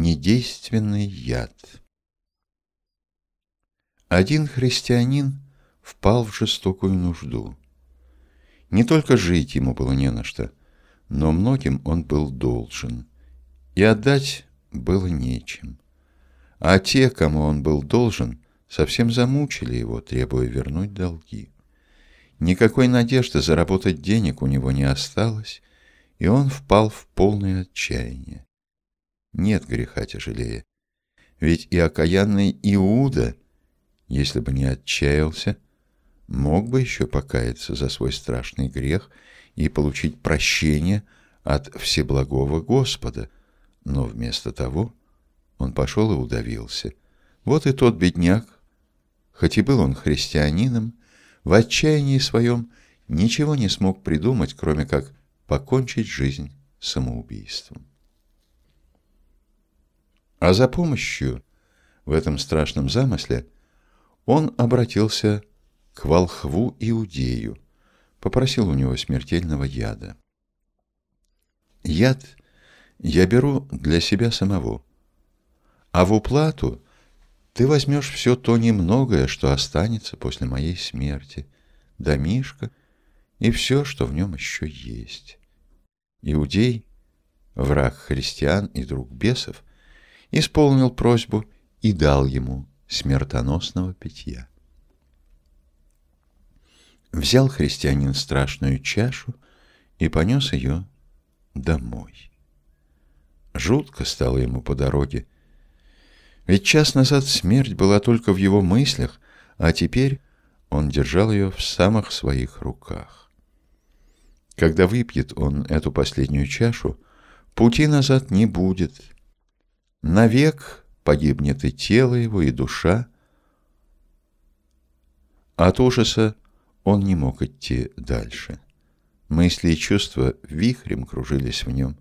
Недейственный яд. Один христианин впал в жестокую нужду. Не только жить ему было не на что, но многим он был должен, и отдать было нечем. А те, кому он был должен, совсем замучили его, требуя вернуть долги. Никакой надежды заработать денег у него не осталось, и он впал в полное отчаяние. Нет греха тяжелее. Ведь и окаянный Иуда, если бы не отчаялся, мог бы еще покаяться за свой страшный грех и получить прощение от Всеблагого Господа, но вместо того он пошел и удавился. Вот и тот бедняк, хоть и был он христианином, в отчаянии своем ничего не смог придумать, кроме как покончить жизнь самоубийством. А за помощью в этом страшном замысле он обратился к волхву Иудею, попросил у него смертельного яда. Яд я беру для себя самого, а в уплату ты возьмешь все то немногое, что останется после моей смерти, домишко и все, что в нем еще есть. Иудей, враг христиан и друг бесов, исполнил просьбу и дал ему смертоносного питья. Взял христианин страшную чашу и понес ее домой. Жутко стало ему по дороге, ведь час назад смерть была только в его мыслях, а теперь он держал ее в самых своих руках. Когда выпьет он эту последнюю чашу, пути назад не будет — Навек погибнет и тело его, и душа. От ужаса он не мог идти дальше. Мысли и чувства вихрем кружились в нем,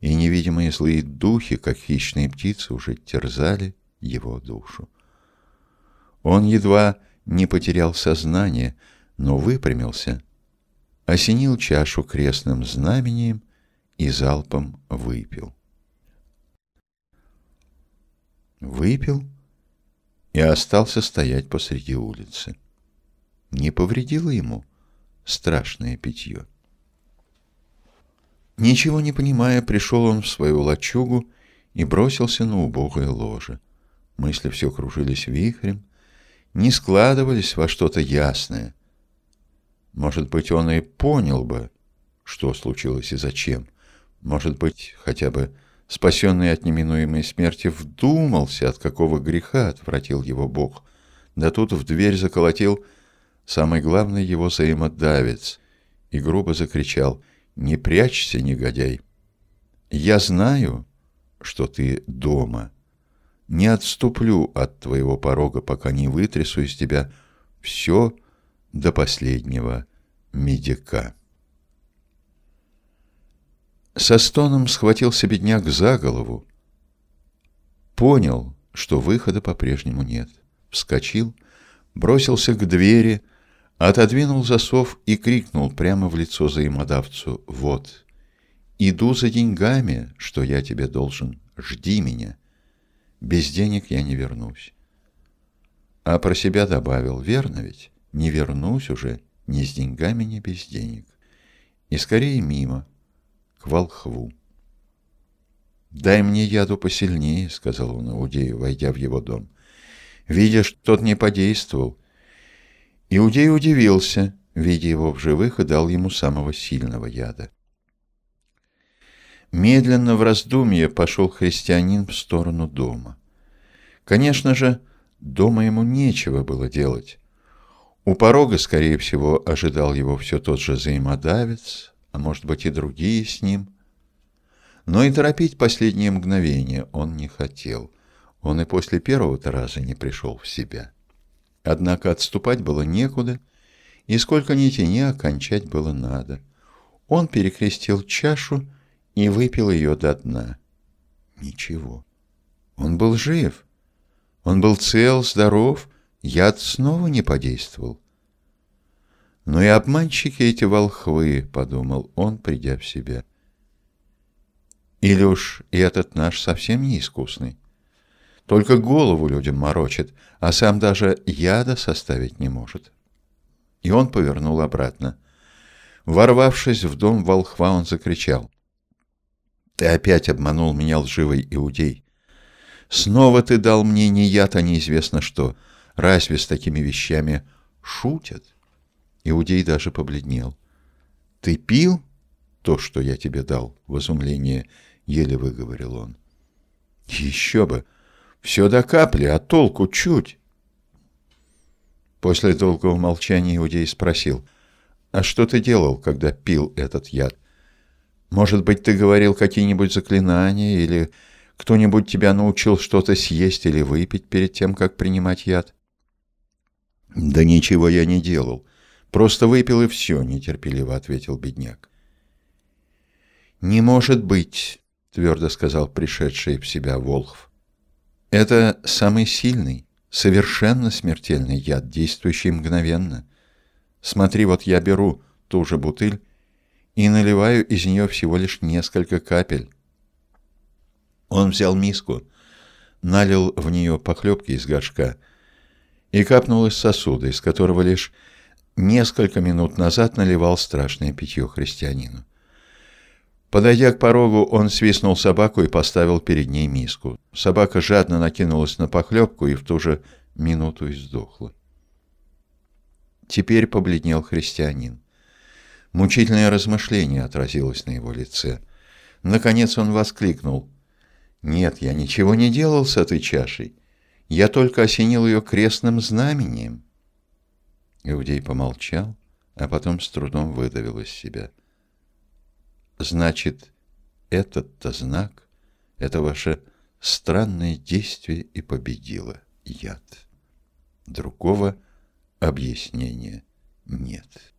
и невидимые злые духи, как хищные птицы, уже терзали его душу. Он едва не потерял сознание, но выпрямился, осенил чашу крестным знамением и залпом выпил. Выпил и остался стоять посреди улицы. Не повредило ему страшное питье. Ничего не понимая, пришел он в свою лачугу и бросился на убогое ложе. Мысли все кружились вихрем, не складывались во что-то ясное. Может быть, он и понял бы, что случилось и зачем. Может быть, хотя бы спасенный от неминуемой смерти, вдумался, от какого греха отвратил его Бог. Да тут в дверь заколотил самый главный его взаимодавец и грубо закричал «Не прячься, негодяй! Я знаю, что ты дома. Не отступлю от твоего порога, пока не вытрясу из тебя все до последнего медика». Со стоном схватился бедняк за голову. Понял, что выхода по-прежнему нет. Вскочил, бросился к двери, отодвинул засов и крикнул прямо в лицо взаимодавцу «Вот, иду за деньгами, что я тебе должен, жди меня. Без денег я не вернусь». А про себя добавил «Верно ведь, не вернусь уже ни с деньгами, ни без денег». И скорее мимо – к волхву. «Дай мне яду посильнее», — сказал он Иудею, войдя в его дом. Видя, что тот не подействовал, Иудей удивился, видя его в живых, и дал ему самого сильного яда. Медленно в раздумье пошел христианин в сторону дома. Конечно же, дома ему нечего было делать. У порога, скорее всего, ожидал его все тот же взаимодавец, а может быть и другие с ним. Но и торопить последние мгновения он не хотел. Он и после первого-то раза не пришел в себя. Однако отступать было некуда, и сколько ни тяни, окончать было надо. Он перекрестил чашу и выпил ее до дна. Ничего. Он был жив. Он был цел, здоров, яд снова не подействовал. «Ну и обманщики эти волхвы», — подумал он, придя в себя. Или уж и этот наш совсем неискусный? Только голову людям морочит, а сам даже яда составить не может. И он повернул обратно. Ворвавшись в дом волхва, он закричал. «Ты опять обманул меня, лживый иудей! Снова ты дал мне не яд, а неизвестно что. Разве с такими вещами шутят?» Иудей даже побледнел. «Ты пил то, что я тебе дал?» — в изумлении еле выговорил он. «Еще бы! Все до капли, а толку чуть!» После долгого молчания Иудей спросил, «А что ты делал, когда пил этот яд? Может быть, ты говорил какие-нибудь заклинания, или кто-нибудь тебя научил что-то съесть или выпить перед тем, как принимать яд?» «Да ничего я не делал. Просто выпил и все», — нетерпеливо ответил бедняк. «Не может быть», — твердо сказал пришедший в себя Волхв. «Это самый сильный, совершенно смертельный яд, действующий мгновенно. Смотри, вот я беру ту же бутыль и наливаю из нее всего лишь несколько капель. Он взял миску, налил в нее похлебки из горшка и капнул из сосуда, из которого лишь несколько минут назад наливал страшное питье христианину. Подойдя к порогу, он свистнул собаку и поставил перед ней миску. Собака жадно накинулась на похлебку и в ту же минуту издохла. Теперь побледнел христианин. Мучительное размышление отразилось на его лице. Наконец он воскликнул. «Нет, я ничего не делал с этой чашей. Я только осенил ее крестным знамением». Иудей помолчал, а потом с трудом выдавил из себя. «Значит, этот-то знак, это ваше странное действие и победило яд. Другого объяснения нет.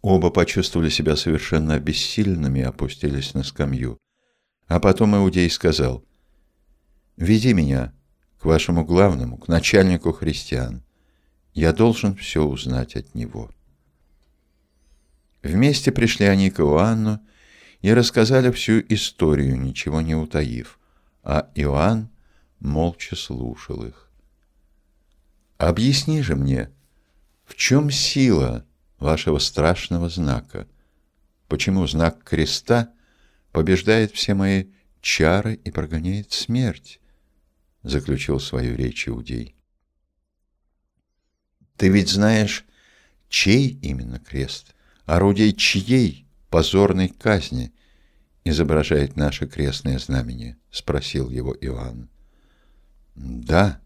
Оба почувствовали себя совершенно обессиленными и опустились на скамью. А потом Иудей сказал, «Веди меня к вашему главному, к начальнику христиан. Я должен все узнать от него». Вместе пришли они к Иоанну и рассказали всю историю, ничего не утаив, а Иоанн молча слушал их. Объясни же мне, в чем сила вашего страшного знака? Почему знак креста побеждает все мои чары и прогоняет смерть? Заключил свою речь Иудей. Ты ведь знаешь, чей именно крест, орудие чьей позорной казни изображает наше крестное знамение? Спросил его Иоанн. Да,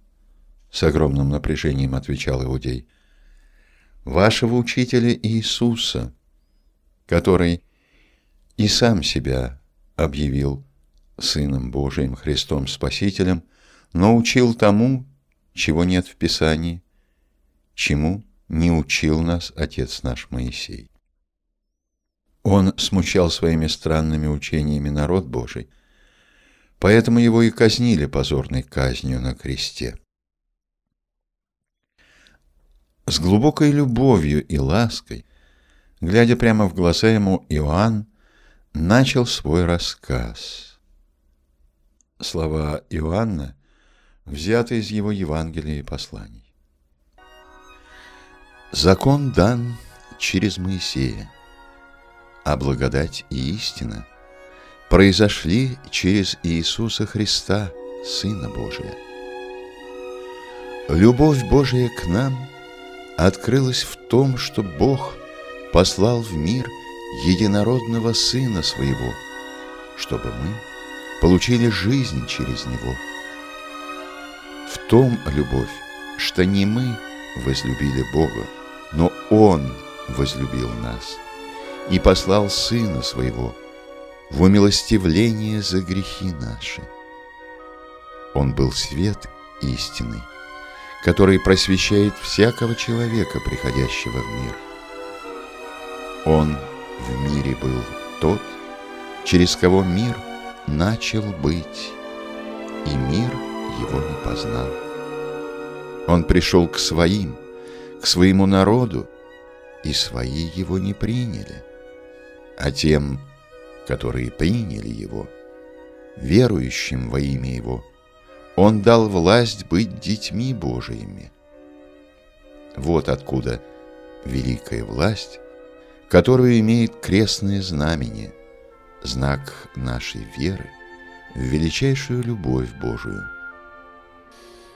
с огромным напряжением отвечал Иудей. Вашего учителя Иисуса, который и сам себя объявил Сыном Божиим, Христом Спасителем, но учил тому, чего нет в Писании, чему не учил нас Отец наш Моисей. Он смущал своими странными учениями народ Божий, поэтому его и казнили позорной казнью на кресте. С глубокой любовью и лаской, глядя прямо в глаза ему, Иоанн начал свой рассказ. Слова Иоанна взяты из его Евангелия и посланий. Закон дан через Моисея, а благодать и истина произошли через Иисуса Христа, Сына Божия. Любовь Божия к нам – открылась в том, что Бог послал в мир единородного Сына Своего, чтобы мы получили жизнь через Него. В том любовь, что не мы возлюбили Бога, но Он возлюбил нас и послал Сына Своего в умилостивление за грехи наши. Он был свет истинный, который просвещает всякого человека, приходящего в мир. Он в мире был тот, через кого мир начал быть, и мир его не познал. Он пришел к своим, к своему народу, и свои его не приняли. А тем, которые приняли Его, верующим во имя Его, Он дал власть быть детьми Божиими. Вот откуда великая власть, которую имеет крестное знамение, знак нашей веры в величайшую любовь Божию.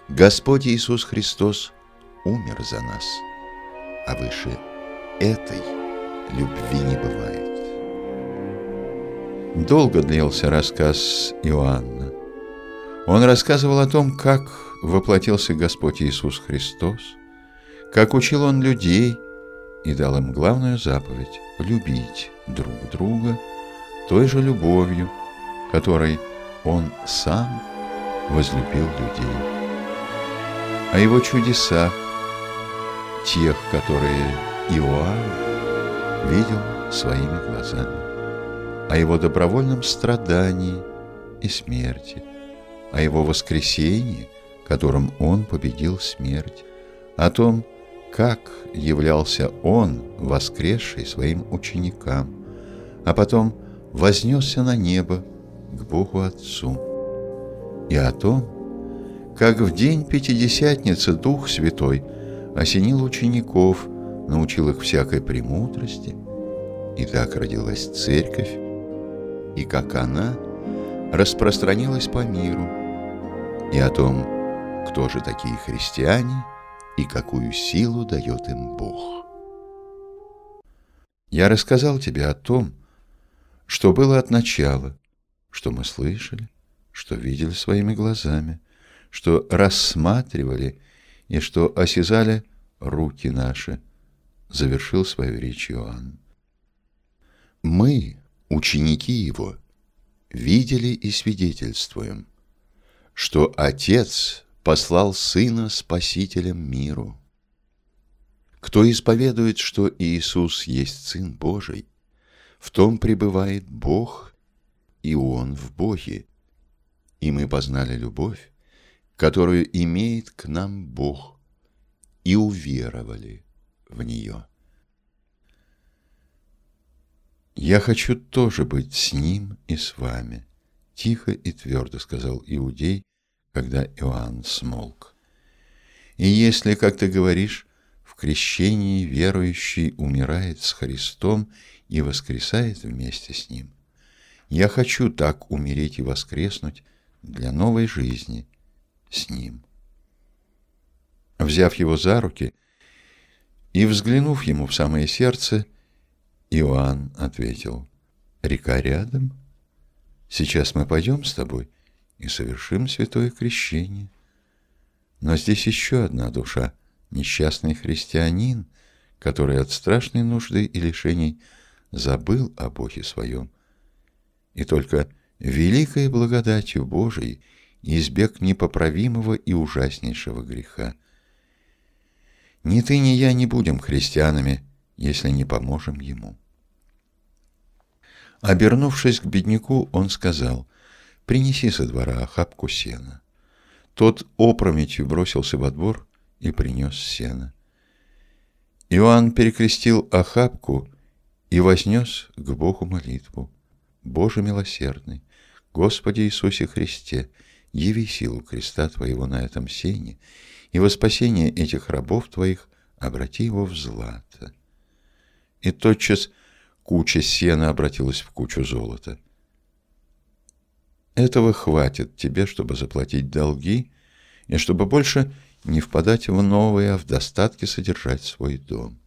Господь Иисус Христос умер за нас, а выше этой любви не бывает. Долго длился рассказ Иоанна. Он рассказывал о том, как воплотился Господь Иисус Христос, как учил Он людей и дал им главную заповедь – любить друг друга той же любовью, которой Он сам возлюбил людей. О Его чудесах, тех, которые Иоанн видел своими глазами о его добровольном страдании и смерти, о его воскресении, которым он победил смерть, о том, как являлся он, воскресший своим ученикам, а потом вознесся на небо к Богу Отцу, и о том, как в день Пятидесятницы Дух Святой осенил учеников, научил их всякой премудрости, и так родилась Церковь, и как она распространилась по миру, и о том, кто же такие христиане и какую силу дает им Бог. Я рассказал тебе о том, что было от начала, что мы слышали, что видели своими глазами, что рассматривали и что осязали руки наши, завершил свою речь Иоанн. Мы, ученики его, видели и свидетельствуем, что Отец послал Сына Спасителем миру. Кто исповедует, что Иисус есть Сын Божий, в том пребывает Бог, и Он в Боге. И мы познали любовь, которую имеет к нам Бог, и уверовали в нее. «Я хочу тоже быть с ним и с вами», — тихо и твердо сказал Иудей, когда Иоанн смолк. «И если, как ты говоришь, в крещении верующий умирает с Христом и воскресает вместе с Ним, я хочу так умереть и воскреснуть для новой жизни с Ним». Взяв его за руки и взглянув ему в самое сердце, — Иоанн ответил, «Река рядом. Сейчас мы пойдем с тобой и совершим святое крещение. Но здесь еще одна душа, несчастный христианин, который от страшной нужды и лишений забыл о Боге своем. И только великой благодатью Божией избег непоправимого и ужаснейшего греха. Ни ты, ни я не будем христианами, если не поможем ему. Обернувшись к бедняку, он сказал, «Принеси со двора охапку сена». Тот опрометью бросился во двор и принес сено. Иоанн перекрестил охапку и вознес к Богу молитву. «Боже милосердный, Господи Иисусе Христе, яви силу креста Твоего на этом сене, и во спасение этих рабов Твоих обрати его в злато» и тотчас куча сена обратилась в кучу золота. Этого хватит тебе, чтобы заплатить долги и чтобы больше не впадать в новые, а в достатке содержать свой дом.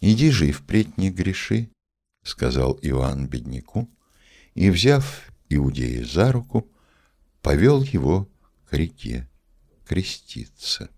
«Иди же и впредь не греши», — сказал Иоанн бедняку, и, взяв Иудея за руку, повел его к реке креститься.